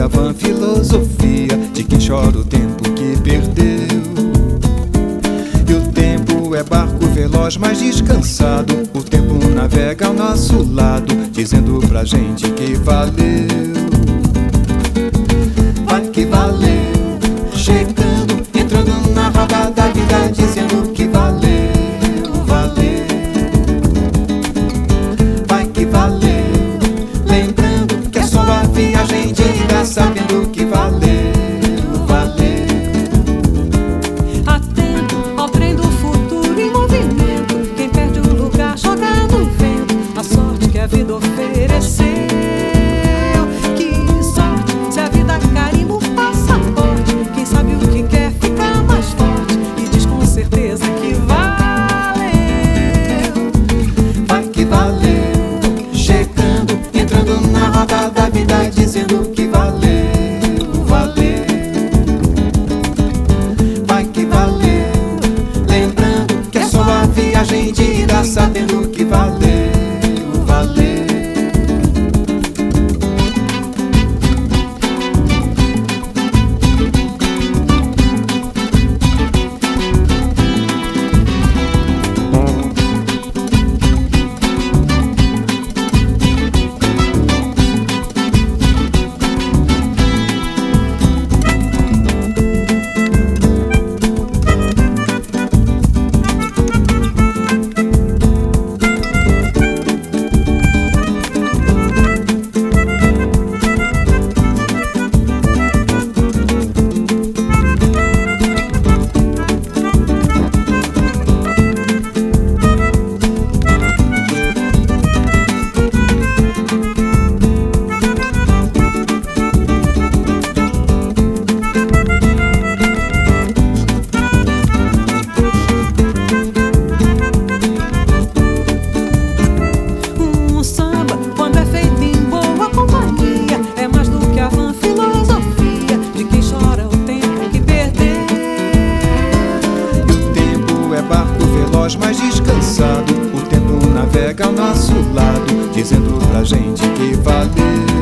A vã filosofia de quem chora o tempo que perdeu. E o tempo é barco veloz, mas descansado. O tempo navega ao nosso lado, dizendo pra gente que valeu. chega ao nosso lado, dizendo pra gente que valeu.